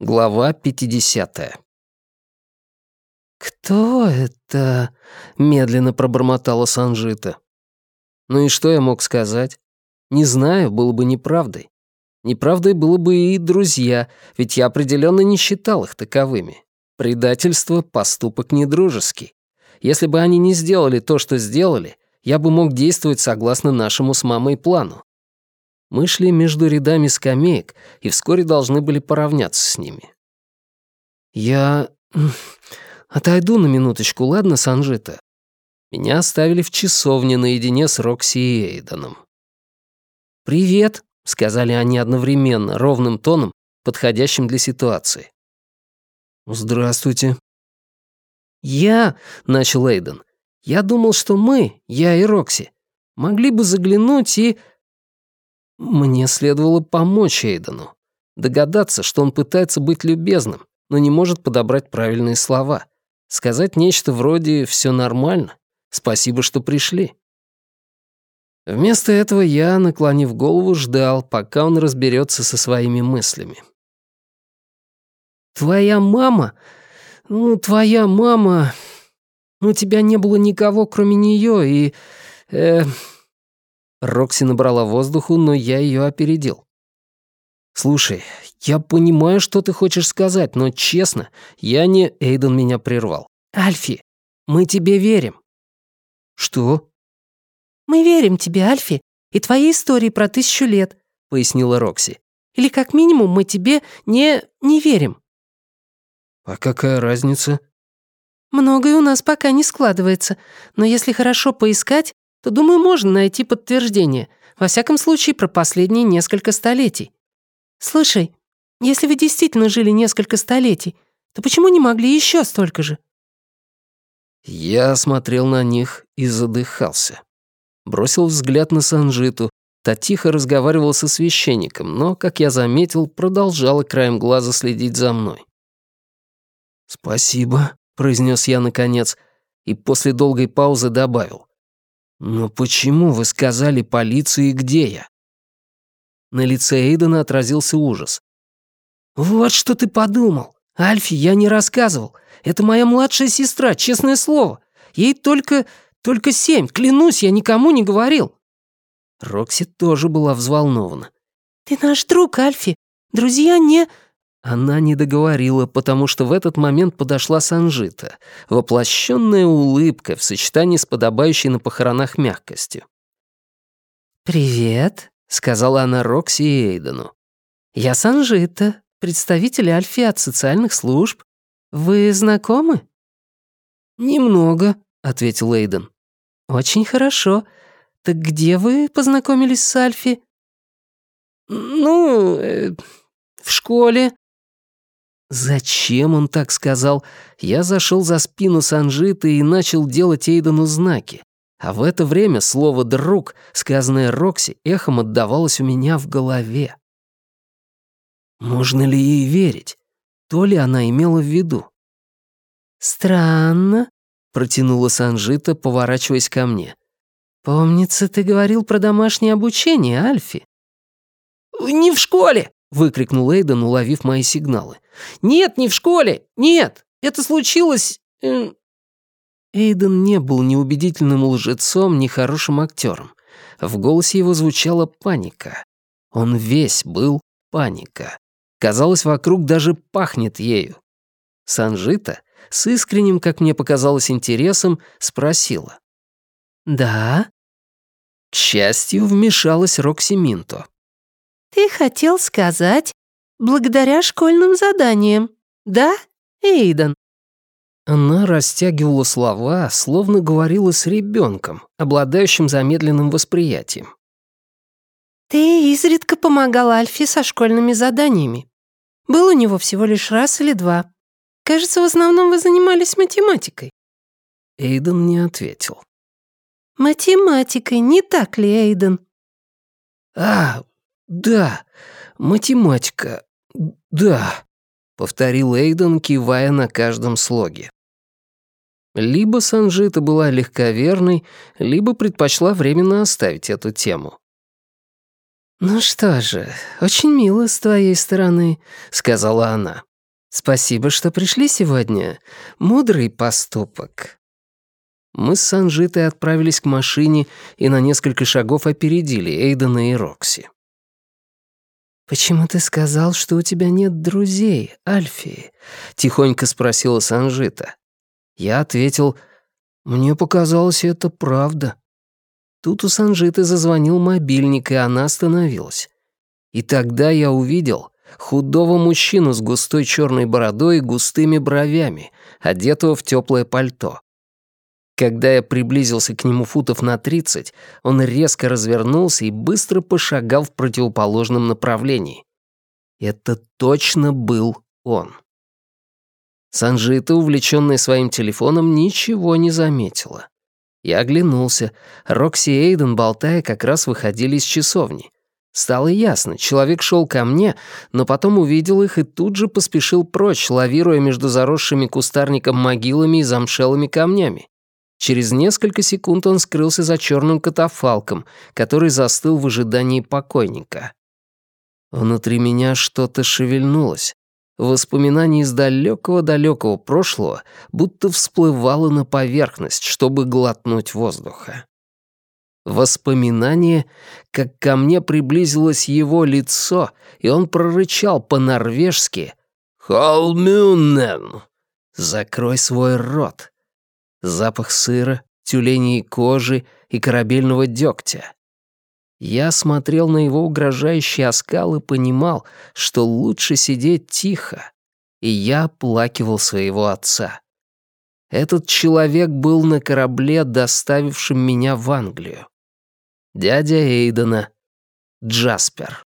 Глава 50. «Кто это?» — медленно пробормотала Санжита. Ну и что я мог сказать? Не знаю, было бы неправдой. Неправдой было бы и друзья, ведь я определенно не считал их таковыми. Предательство — поступок недружеский. Если бы они не сделали то, что сделали, я бы мог действовать согласно нашему с мамой плану. Мы шли между рядами скамеек и вскоре должны были поравняться с ними. «Я... отойду на минуточку, ладно, Санжита?» Меня оставили в часовне наедине с Рокси и Эйденом. «Привет», — сказали они одновременно, ровным тоном, подходящим для ситуации. «Здравствуйте». «Я», — начал Эйден, — «я думал, что мы, я и Рокси, могли бы заглянуть и...» Мне следовало помочь Эйдену, догадаться, что он пытается быть любезным, но не может подобрать правильные слова, сказать нечто вроде «все нормально», «спасибо, что пришли». Вместо этого я, наклонив голову, ждал, пока он разберется со своими мыслями. «Твоя мама? Ну, твоя мама... У тебя не было никого, кроме нее, и... Э, Рокси набрала воздуху, но я ее опередил. «Слушай, я понимаю, что ты хочешь сказать, но честно, я не...» Эйден меня прервал. «Альфи, мы тебе верим». «Что?» «Мы верим тебе, Альфи, и твоей истории про тысячу лет», — пояснила Рокси. «Или как минимум мы тебе не... не верим». «А какая разница?» «Многое у нас пока не складывается, но если хорошо поискать, то, думаю, можно найти подтверждение. Во всяком случае, про последние несколько столетий. Слушай, если вы действительно жили несколько столетий, то почему не могли еще столько же?» Я смотрел на них и задыхался. Бросил взгляд на Санжиту. Та тихо разговаривала со священником, но, как я заметил, продолжала краем глаза следить за мной. «Спасибо», — произнес я наконец, и после долгой паузы добавил. «Но почему вы сказали полиции, где я?» На лице Эйдена отразился ужас. «Вот что ты подумал. Альфи, я не рассказывал. Это моя младшая сестра, честное слово. Ей только... только семь. Клянусь, я никому не говорил». Рокси тоже была взволнована. «Ты наш друг, Альфи. Друзья не...» Она не договорила, потому что в этот момент подошла Санжита, воплощенная улыбка в сочетании с подобающей на похоронах мягкостью. «Привет», — сказала она Рокси и Эйдену. «Я Санжита, представитель Альфи от социальных служб. Вы знакомы?» «Немного», — ответил Эйден. «Очень хорошо. Так где вы познакомились с Альфи?» «Ну, э, в школе», Зачем он так сказал? Я зашел за спину Санжиты и начал делать Эйдену знаки. А в это время слово «друг», сказанное Рокси, эхом отдавалось у меня в голове. Можно ли ей верить? То ли она имела в виду? «Странно», — протянула Санжита, поворачиваясь ко мне. «Помнится, ты говорил про домашнее обучение, Альфи?» «Не в школе!» — выкрикнул Эйден, уловив мои сигналы. «Нет, не в школе! Нет! Это случилось...» э... Эйден не был ни убедительным лжецом, ни хорошим актером. В голосе его звучала паника. Он весь был паника. Казалось, вокруг даже пахнет ею. Санжита с искренним, как мне показалось, интересом спросила. «Да?» К счастью, вмешалась Рокси Минто. «Ты хотел сказать, благодаря школьным заданиям, да, Эйден?» Она растягивала слова, словно говорила с ребенком, обладающим замедленным восприятием. «Ты изредка помогал Альфе со школьными заданиями. Был у него всего лишь раз или два. Кажется, в основном вы занимались математикой». Эйден не ответил. «Математикой, не так ли, Эйден?» «А, да, математика, да», — повторил Эйден, кивая на каждом слоге. Либо Санжита была легковерной, либо предпочла временно оставить эту тему. «Ну что же, очень мило с твоей стороны», — сказала она. «Спасибо, что пришли сегодня. Мудрый поступок». Мы с Санжитой отправились к машине и на несколько шагов опередили Эйдена и Рокси. «Почему ты сказал, что у тебя нет друзей, Альфи?» — тихонько спросила Санжита. Я ответил, «Мне показалось, это правда». Тут у Санжиты зазвонил мобильник, и она остановилась. И тогда я увидел худого мужчину с густой черной бородой и густыми бровями, одетого в теплое пальто. Когда я приблизился к нему футов на тридцать, он резко развернулся и быстро пошагал в противоположном направлении. Это точно был он. Санжита, увлечённая своим телефоном, ничего не заметила. Я оглянулся. Рокси и Эйден, болтая, как раз выходили из часовни. Стало ясно, человек шел ко мне, но потом увидел их и тут же поспешил прочь, лавируя между заросшими кустарником могилами и замшелыми камнями. Через несколько секунд он скрылся за черным катафалком, который застыл в ожидании покойника. Внутри меня что-то шевельнулось. Воспоминание из далекого-далекого прошлого будто всплывало на поверхность, чтобы глотнуть воздуха. Воспоминание, как ко мне приблизилось его лицо, и он прорычал по-норвежски «Холмюнен! Закрой свой рот!» Запах сыра, тюленей кожи и корабельного дегтя. Я смотрел на его угрожающий оскал и понимал, что лучше сидеть тихо, и я оплакивал своего отца. Этот человек был на корабле, доставившем меня в Англию. Дядя Эйдена, Джаспер.